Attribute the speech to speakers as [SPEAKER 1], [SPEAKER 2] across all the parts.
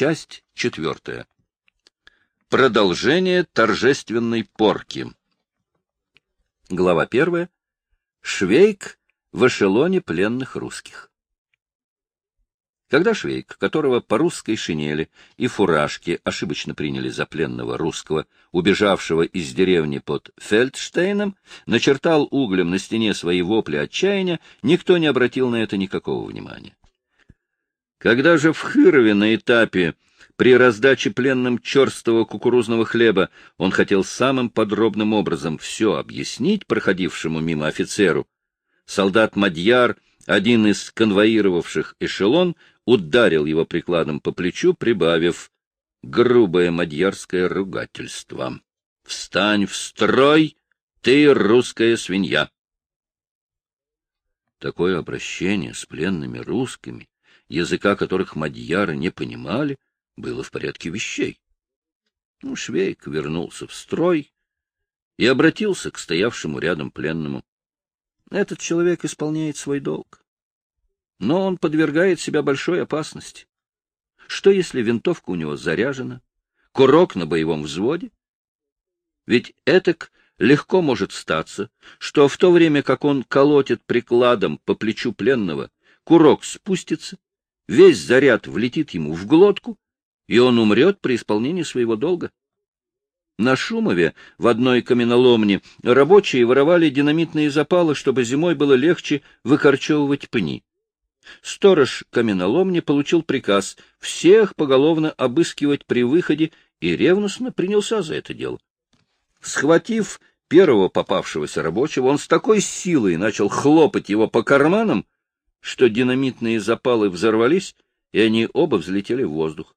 [SPEAKER 1] Часть четвертая. Продолжение торжественной порки. Глава первая. Швейк в эшелоне пленных русских. Когда Швейк, которого по русской шинели и фуражке ошибочно приняли за пленного русского, убежавшего из деревни под Фельдштейном, начертал углем на стене свои вопли отчаяния, никто не обратил на это никакого внимания. Когда же в Хырове на этапе при раздаче пленным черстого кукурузного хлеба он хотел самым подробным образом все объяснить проходившему мимо офицеру, солдат Мадьяр, один из конвоировавших эшелон, ударил его прикладом по плечу, прибавив грубое мадьярское ругательство. «Встань в строй, ты русская свинья!» Такое обращение с пленными русскими, языка которых мадьяры не понимали, было в порядке вещей. Ну, Швейк вернулся в строй и обратился к стоявшему рядом пленному. Этот человек исполняет свой долг но он подвергает себя большой опасности. Что, если винтовка у него заряжена, курок на боевом взводе? Ведь этак легко может статься, что в то время, как он колотит прикладом по плечу пленного, курок спустится, весь заряд влетит ему в глотку, и он умрет при исполнении своего долга. На Шумове в одной каменоломне рабочие воровали динамитные запалы, чтобы зимой было легче выкорчевывать пни. Сторож каменоломни получил приказ всех поголовно обыскивать при выходе и ревностно принялся за это дело. Схватив первого попавшегося рабочего, он с такой силой начал хлопать его по карманам, что динамитные запалы взорвались, и они оба взлетели в воздух.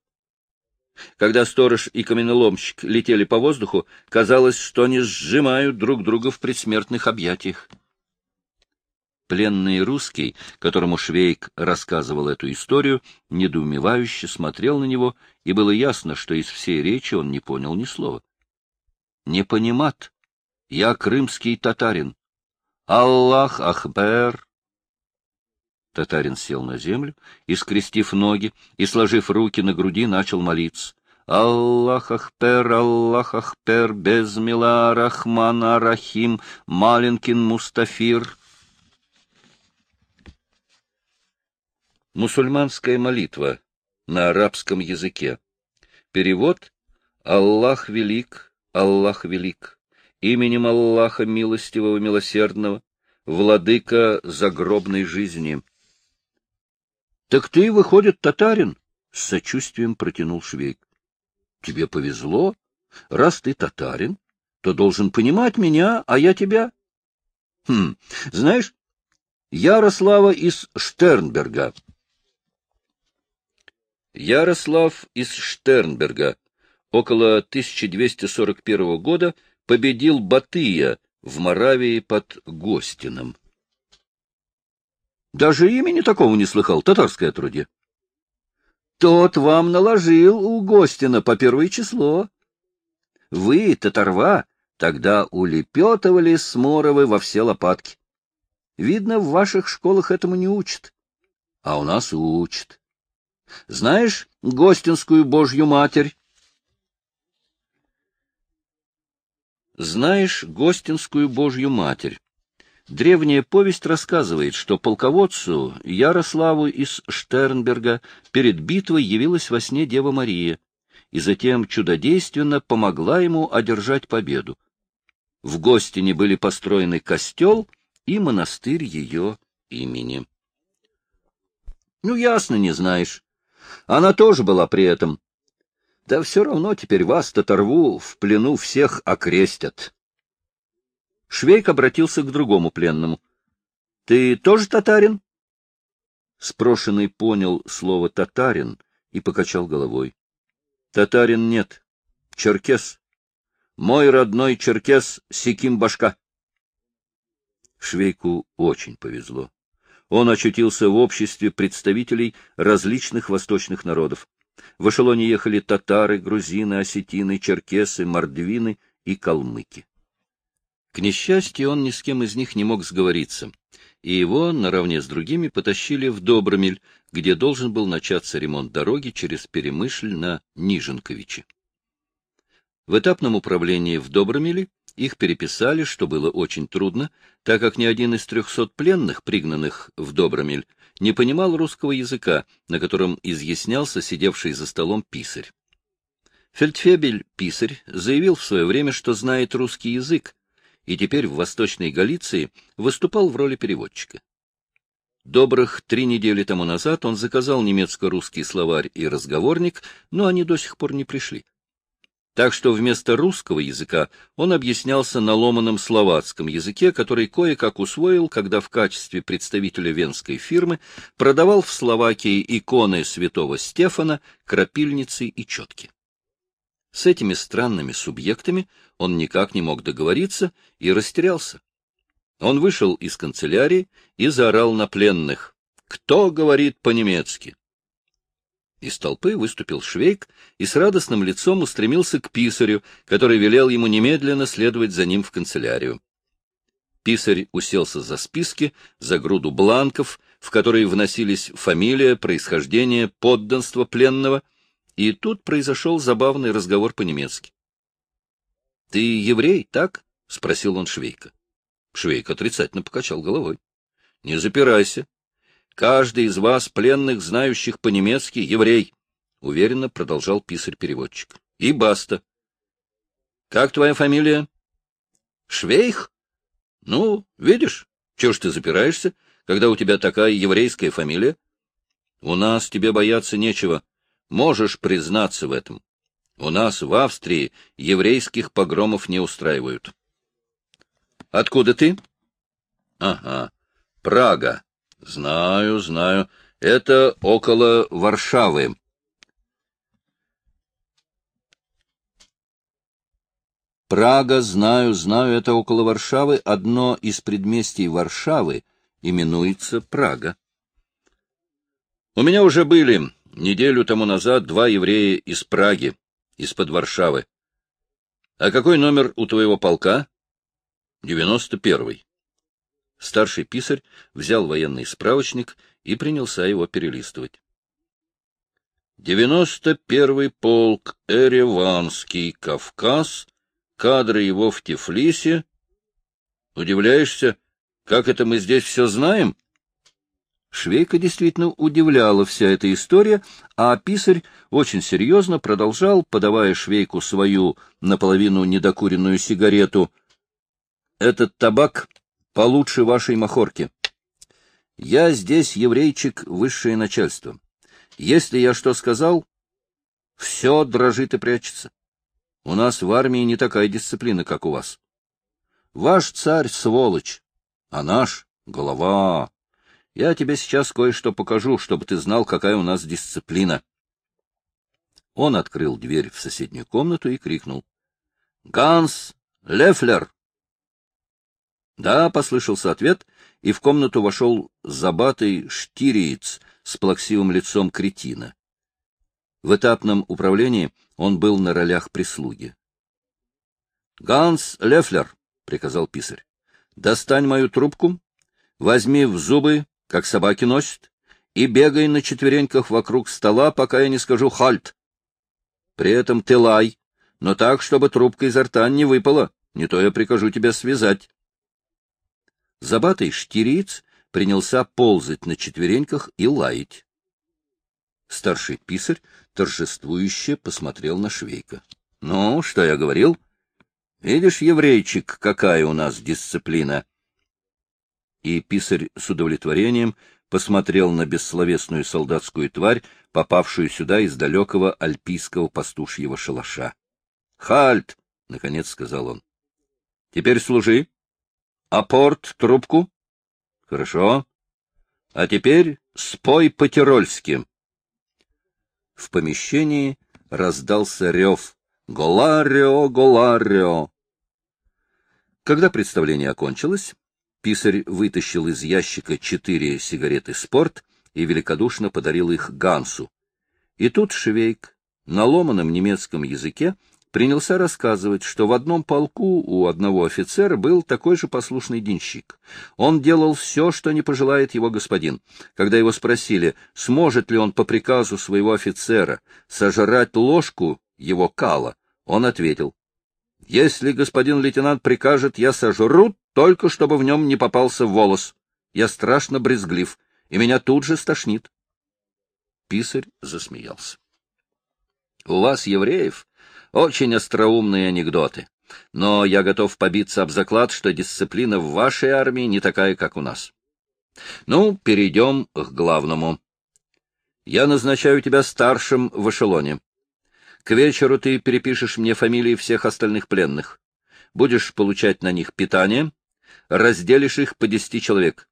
[SPEAKER 1] Когда сторож и каменоломщик летели по воздуху, казалось, что они сжимают друг друга в предсмертных объятиях. Пленный русский, которому Швейк рассказывал эту историю, недоумевающе смотрел на него, и было ясно, что из всей речи он не понял ни слова. — Не понимат. Я крымский татарин. Аллах Ахбер. Татарин сел на землю и, скрестив ноги и сложив руки на груди, начал молиться. Аллах Ахпер, Аллах Ахпер, Безмила Рахмана Рахим, Маленкин Мустафир — Мусульманская молитва на арабском языке. Перевод «Аллах велик, Аллах велик, именем Аллаха милостивого милосердного, владыка загробной жизни». «Так ты, выходит, татарин?» — с сочувствием протянул Швейк. «Тебе повезло. Раз ты татарин, то должен понимать меня, а я тебя». «Хм, знаешь, Ярослава из Штернберга Ярослав из Штернберга около 1241 года победил Батыя в Моравии под Гостином. Даже имени такого не слыхал, татарское отродье. Тот вам наложил у Гостина по первое число. Вы, татарва, тогда улепетывали с Моровы во все лопатки. Видно, в ваших школах этому не учат. А у нас учат. Знаешь Гостинскую Божью Матерь? Знаешь Гостинскую Божью Матерь? Древняя повесть рассказывает, что полководцу Ярославу из Штернберга перед битвой явилась во сне Дева Мария, и затем чудодейственно помогла ему одержать победу. В Гостине были построены костел и монастырь ее имени. — Ну, ясно, не знаешь. Она тоже была при этом. Да все равно теперь вас, татарву, в плену всех окрестят. Швейк обратился к другому пленному. — Ты тоже татарин? Спрошенный понял слово «татарин» и покачал головой. — Татарин нет. Черкес. Мой родной черкес Секим Башка. Швейку очень повезло он очутился в обществе представителей различных восточных народов. В эшелоне ехали татары, грузины, осетины, черкесы, мордвины и калмыки. К несчастью, он ни с кем из них не мог сговориться, и его наравне с другими потащили в Добромель, где должен был начаться ремонт дороги через Перемышль на Ниженковичи. В этапном управлении в Добромеле их переписали, что было очень трудно, так как ни один из трехсот пленных, пригнанных в Добромель, не понимал русского языка, на котором изъяснялся сидевший за столом писарь. Фельдфебель Писарь заявил в свое время, что знает русский язык, и теперь в Восточной Галиции выступал в роли переводчика. Добрых три недели тому назад он заказал немецко-русский словарь и разговорник, но они до сих пор не пришли. Так что вместо русского языка он объяснялся на ломаном словацком языке, который кое-как усвоил, когда в качестве представителя венской фирмы продавал в Словакии иконы святого Стефана, крапильницы и четки. С этими странными субъектами он никак не мог договориться и растерялся. Он вышел из канцелярии и заорал на пленных. «Кто говорит по-немецки?» Из толпы выступил Швейк и с радостным лицом устремился к писарю, который велел ему немедленно следовать за ним в канцелярию. Писарь уселся за списки, за груду бланков, в которые вносились фамилия, происхождение, подданство пленного, и тут произошел забавный разговор по-немецки. — Ты еврей, так? — спросил он Швейка. Швейк отрицательно покачал головой. — Не запирайся. Каждый из вас, пленных, знающих по-немецки, еврей, — уверенно продолжал писарь-переводчик. — И баста. — Как твоя фамилия? — Швейх? — Ну, видишь, чего ж ты запираешься, когда у тебя такая еврейская фамилия? У нас тебе бояться нечего. Можешь признаться в этом. У нас в Австрии еврейских погромов не устраивают. — Откуда ты? — Ага, Прага. Знаю, знаю. Это около Варшавы. Прага, знаю, знаю, это около Варшавы. Одно из предместий Варшавы именуется Прага. У меня уже были неделю тому назад два еврея из Праги, из-под Варшавы. А какой номер у твоего полка? Девяносто первый. Старший писарь взял военный справочник и принялся его перелистывать. Девяносто первый полк Эреванский, Кавказ, кадры его в Тифлисе. Удивляешься, как это мы здесь все знаем? Швейка действительно удивляла вся эта история, а писарь очень серьезно продолжал, подавая Швейку свою наполовину недокуренную сигарету. Этот табак получше вашей махорки. Я здесь еврейчик высшее начальство. Если я что сказал, все дрожит и прячется. У нас в армии не такая дисциплина, как у вас. Ваш царь — сволочь, а наш — голова. Я тебе сейчас кое-что покажу, чтобы ты знал, какая у нас дисциплина. Он открыл дверь в соседнюю комнату и крикнул. — Ганс Лефлер! Да, послышался ответ, и в комнату вошел забатый штириец с плаксивым лицом кретина. В этапном управлении он был на ролях прислуги. — Ганс Лефлер, — приказал писарь, — достань мою трубку, возьми в зубы, как собаки носят, и бегай на четвереньках вокруг стола, пока я не скажу «хальт». При этом ты лай, но так, чтобы трубка изо рта не выпала, не то я прикажу тебя связать. Забатый штириец принялся ползать на четвереньках и лаять. Старший писарь торжествующе посмотрел на Швейка. — Ну, что я говорил? Видишь, еврейчик, какая у нас дисциплина? И писарь с удовлетворением посмотрел на бессловесную солдатскую тварь, попавшую сюда из далекого альпийского пастушьего шалаша. — Хальт! — наконец сказал он. — Теперь служи. Апорт, трубку. Хорошо. А теперь спой по-тирольски. В помещении раздался рев. Голарио, голарио. Когда представление окончилось, писарь вытащил из ящика четыре сигареты «Спорт» и великодушно подарил их Гансу. И тут Швейк на ломаном немецком языке принялся рассказывать, что в одном полку у одного офицера был такой же послушный денщик. Он делал все, что не пожелает его господин. Когда его спросили, сможет ли он по приказу своего офицера сожрать ложку его кала, он ответил, «Если господин лейтенант прикажет, я сожру, только чтобы в нем не попался волос. Я страшно брезглив, и меня тут же стошнит». Писарь засмеялся. — У вас, евреев, очень остроумные анекдоты. Но я готов побиться об заклад, что дисциплина в вашей армии не такая, как у нас. Ну, перейдем к главному. Я назначаю тебя старшим в эшелоне. К вечеру ты перепишешь мне фамилии всех остальных пленных. Будешь получать на них питание, разделишь их по десяти человек.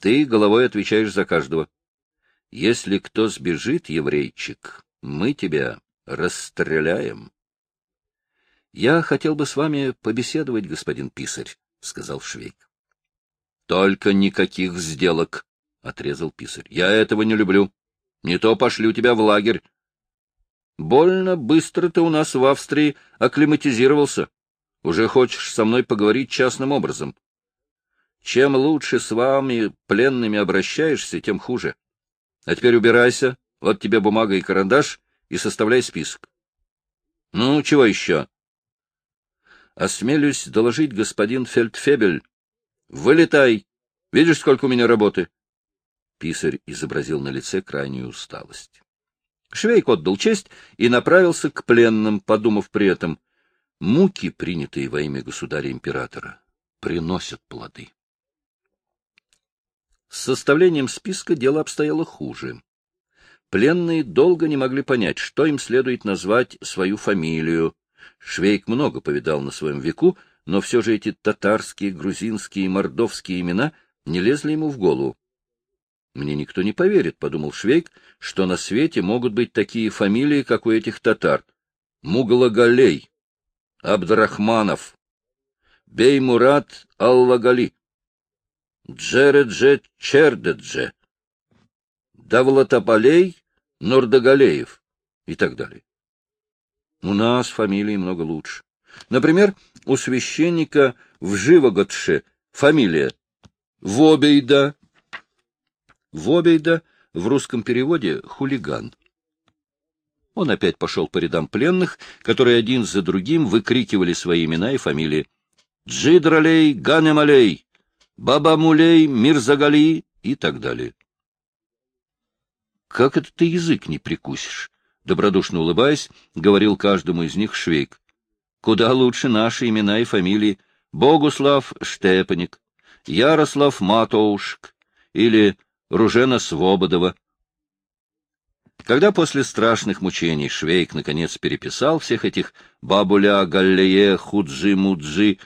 [SPEAKER 1] Ты головой отвечаешь за каждого. Если кто сбежит, еврейчик, мы тебя расстреляем. — Я хотел бы с вами побеседовать, господин писарь, — сказал Швейк. — Только никаких сделок, — отрезал писарь. — Я этого не люблю. Не то пошлю тебя в лагерь. Больно быстро ты у нас в Австрии акклиматизировался. Уже хочешь со мной поговорить частным образом. Чем лучше с вами, пленными, обращаешься, тем хуже. А теперь убирайся, вот тебе бумага и карандаш, и составляй список. Ну, чего еще? Осмелюсь доложить, господин Фельдфебель. Вылетай! Видишь, сколько у меня работы? Писарь изобразил на лице крайнюю усталость. Швейк отдал честь и направился к пленным, подумав при этом, муки, принятые во имя государя-императора, приносят плоды. С составлением списка дело обстояло хуже. Пленные долго не могли понять, что им следует назвать свою фамилию, Швейк много повидал на своем веку, но все же эти татарские, грузинские и мордовские имена не лезли ему в голову. «Мне никто не поверит», — подумал Швейк, — «что на свете могут быть такие фамилии, как у этих татар. Муглагалей, Абдрахманов, Беймурат Аллагали, Джередже Чердедже, Давлатапалей Нурдагалеев и так далее. У нас фамилии много лучше. Например, у священника в Живогодше фамилия Вобейда. Вобейда в русском переводе хулиган. Он опять пошел по рядам пленных, которые один за другим выкрикивали свои имена и фамилии. Джидралей, Ганемалей, Бабамулей, Мирзагали и так далее. Как это ты язык не прикусишь? добродушно улыбаясь, говорил каждому из них Швейк. Куда лучше наши имена и фамилии. Богуслав Штепаник, Ярослав Матоушк или Ружена Свободова. Когда после страшных мучений Швейк наконец переписал всех этих бабуля, галлее, худжи-муджи,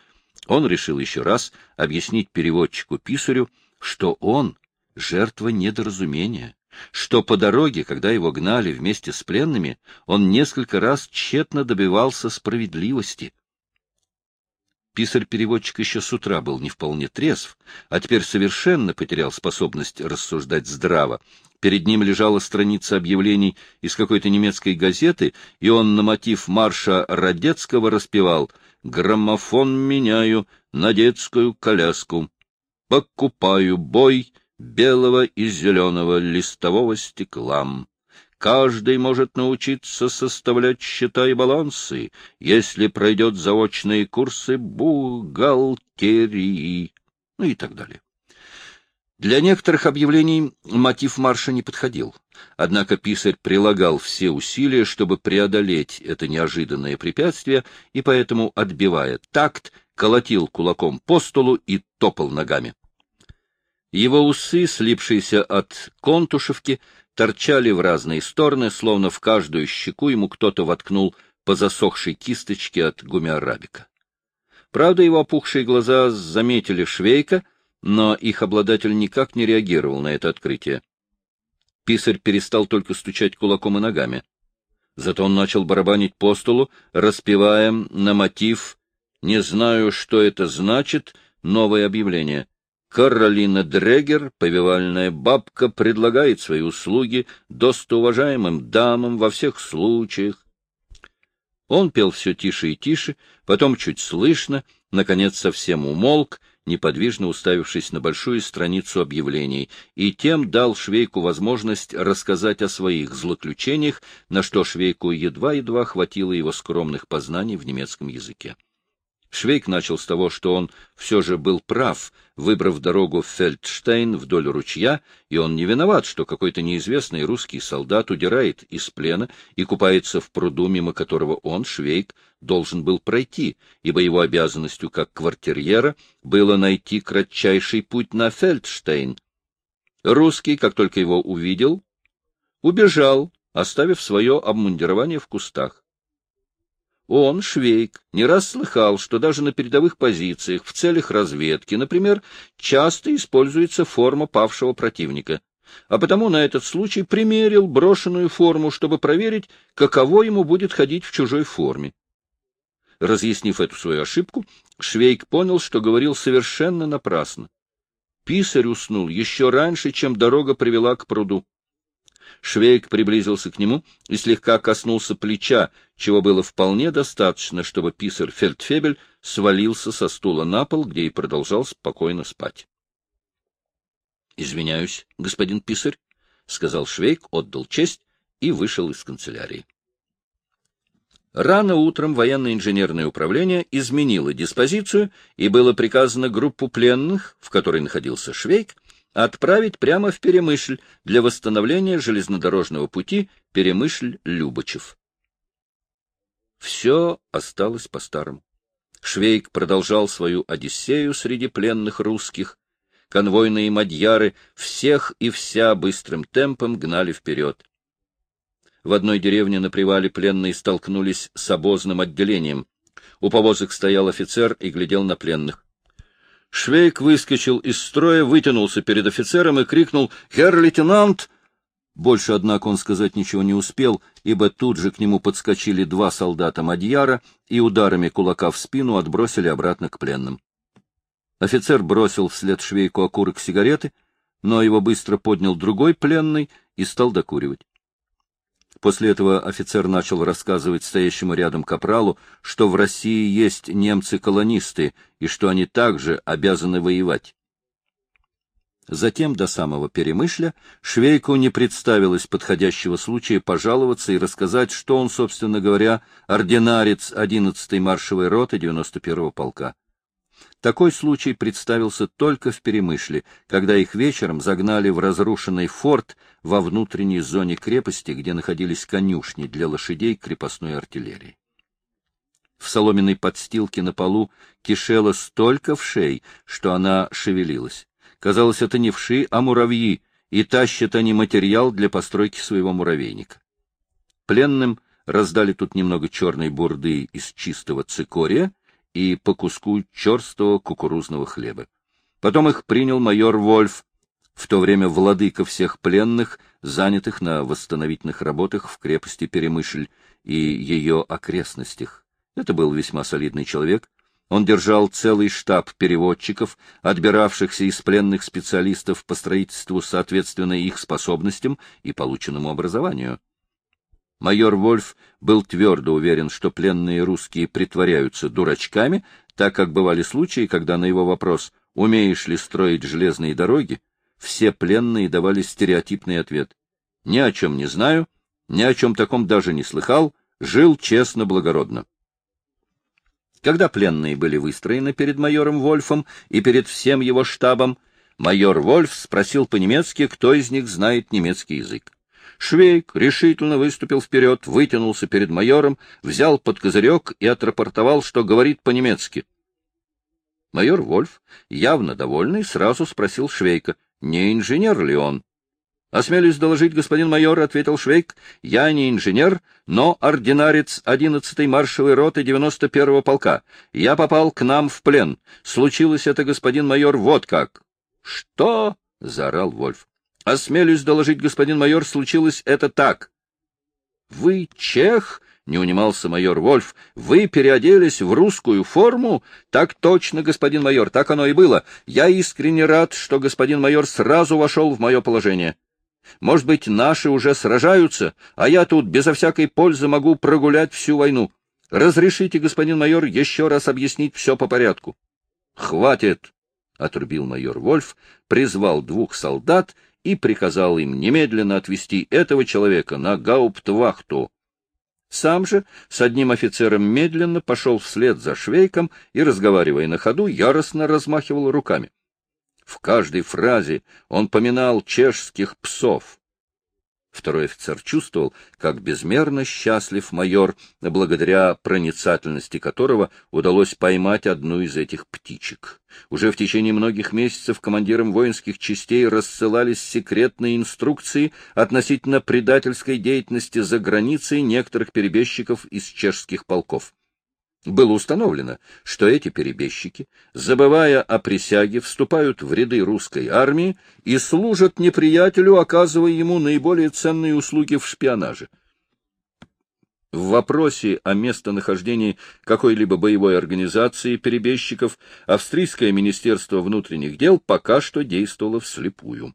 [SPEAKER 1] он решил еще раз объяснить переводчику-писарю, что он — жертва недоразумения, что по дороге, когда его гнали вместе с пленными, он несколько раз тщетно добивался справедливости. Писарь-переводчик еще с утра был не вполне трезв, а теперь совершенно потерял способность рассуждать здраво. Перед ним лежала страница объявлений из какой-то немецкой газеты, и он на мотив марша Радецкого распевал «Граммофон меняю на детскую коляску, покупаю бой белого и зеленого листового стекла. Каждый может научиться составлять счета и балансы, если пройдет заочные курсы бухгалтерии, ну и так далее. Для некоторых объявлений мотив марша не подходил. Однако писарь прилагал все усилия, чтобы преодолеть это неожиданное препятствие, и поэтому, отбивая такт, колотил кулаком по столу и топал ногами. Его усы, слипшиеся от контушевки, торчали в разные стороны, словно в каждую щеку ему кто-то воткнул по засохшей кисточке от гумиарабика. Правда, его опухшие глаза заметили швейка, но их обладатель никак не реагировал на это открытие. Писарь перестал только стучать кулаком и ногами. Зато он начал барабанить по столу, распевая на мотив «Не знаю, что это значит» новое объявление. Каролина Дрегер, повивальная бабка, предлагает свои услуги достоуважаемым дамам во всех случаях. Он пел все тише и тише, потом чуть слышно, наконец совсем умолк, неподвижно уставившись на большую страницу объявлений, и тем дал Швейку возможность рассказать о своих злоключениях, на что Швейку едва-едва хватило его скромных познаний в немецком языке. Швейк начал с того, что он все же был прав, выбрав дорогу в Фельдштейн вдоль ручья, и он не виноват, что какой-то неизвестный русский солдат удирает из плена и купается в пруду, мимо которого он, Швейк, должен был пройти, ибо его обязанностью как квартирьера было найти кратчайший путь на Фельдштейн. Русский, как только его увидел, убежал, оставив свое обмундирование в кустах. Он, Швейк, не раз слыхал, что даже на передовых позициях в целях разведки, например, часто используется форма павшего противника, а потому на этот случай примерил брошенную форму, чтобы проверить, каково ему будет ходить в чужой форме. Разъяснив эту свою ошибку, Швейк понял, что говорил совершенно напрасно. Писарь уснул еще раньше, чем дорога привела к пруду. Швейк приблизился к нему и слегка коснулся плеча, чего было вполне достаточно, чтобы писарь Фельдфебель свалился со стула на пол, где и продолжал спокойно спать. — Извиняюсь, господин писарь, — сказал Швейк, отдал честь и вышел из канцелярии. Рано утром военное инженерное управление изменило диспозицию, и было приказано группу пленных, в которой находился Швейк, отправить прямо в Перемышль для восстановления железнодорожного пути Перемышль-Любочев. Все осталось по-старому. Швейк продолжал свою одиссею среди пленных русских. Конвойные мадьяры всех и вся быстрым темпом гнали вперед. В одной деревне на привале пленные столкнулись с обозным отделением. У повозок стоял офицер и глядел на пленных. Швейк выскочил из строя, вытянулся перед офицером и крикнул «Герр лейтенант!». Больше, однако, он сказать ничего не успел, ибо тут же к нему подскочили два солдата Мадьяра и ударами кулака в спину отбросили обратно к пленным. Офицер бросил вслед Швейку окурок сигареты, но его быстро поднял другой пленный и стал докуривать. После этого офицер начал рассказывать стоящему рядом капралу, что в России есть немцы-колонисты и что они также обязаны воевать. Затем до самого Перемышля Швейку не представилось подходящего случая пожаловаться и рассказать, что он, собственно говоря, ординарец 11-й маршевой роты 91-го полка. Такой случай представился только в Перемышле, когда их вечером загнали в разрушенный форт во внутренней зоне крепости, где находились конюшни для лошадей крепостной артиллерии. В соломенной подстилке на полу кишело столько вшей, что она шевелилась. Казалось, это не вши, а муравьи, и тащат они материал для постройки своего муравейника. Пленным раздали тут немного черной бурды из чистого цикория, и по куску черстого кукурузного хлеба. Потом их принял майор Вольф, в то время владыка всех пленных, занятых на восстановительных работах в крепости Перемышль и ее окрестностях. Это был весьма солидный человек. Он держал целый штаб переводчиков, отбиравшихся из пленных специалистов по строительству соответственно их способностям и полученному образованию. Майор Вольф был твердо уверен, что пленные русские притворяются дурачками, так как бывали случаи, когда на его вопрос «Умеешь ли строить железные дороги?» все пленные давали стереотипный ответ «Ни о чем не знаю, ни о чем таком даже не слыхал, жил честно, благородно». Когда пленные были выстроены перед майором Вольфом и перед всем его штабом, майор Вольф спросил по-немецки, кто из них знает немецкий язык. Швейк решительно выступил вперед, вытянулся перед майором, взял под козырек и отрапортовал, что говорит по-немецки. Майор Вольф, явно довольный, сразу спросил Швейка, не инженер ли он. — Осмелюсь доложить, господин майор, — ответил Швейк, — я не инженер, но ординарец 11-й маршевой роты 91-го полка. Я попал к нам в плен. Случилось это, господин майор, вот как. — Что? — заорал Вольф. — Осмелюсь доложить, господин майор, случилось это так. — Вы чех? — не унимался майор Вольф. — Вы переоделись в русскую форму? — Так точно, господин майор, так оно и было. Я искренне рад, что господин майор сразу вошел в мое положение. Может быть, наши уже сражаются, а я тут безо всякой пользы могу прогулять всю войну. Разрешите, господин майор, еще раз объяснить все по порядку. — Хватит! — отрубил майор Вольф, призвал двух солдат и приказал им немедленно отвезти этого человека на гауптвахту. Сам же с одним офицером медленно пошел вслед за швейком и, разговаривая на ходу, яростно размахивал руками. В каждой фразе он поминал чешских псов. Второй офицер чувствовал, как безмерно счастлив майор, благодаря проницательности которого удалось поймать одну из этих птичек. Уже в течение многих месяцев командирам воинских частей рассылались секретные инструкции относительно предательской деятельности за границей некоторых перебежчиков из чешских полков. Было установлено, что эти перебежчики, забывая о присяге, вступают в ряды русской армии и служат неприятелю, оказывая ему наиболее ценные услуги в шпионаже. В вопросе о местонахождении какой-либо боевой организации перебежчиков австрийское министерство внутренних дел пока что действовало вслепую.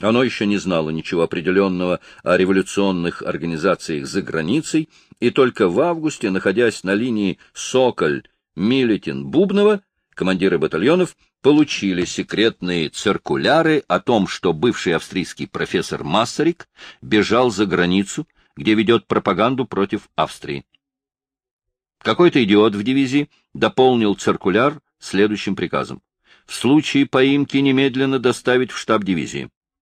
[SPEAKER 1] Оно еще не знало ничего определенного о революционных организациях за границей, и только в августе, находясь на линии Соколь, Милетин, Бубнова, командиры батальонов получили секретные циркуляры о том, что бывший австрийский профессор Массарик бежал за границу, где ведет пропаганду против Австрии. Какой-то идиот в дивизии дополнил циркуляр следующим приказом. В случае поимки немедленно доставить в штаб дивизии.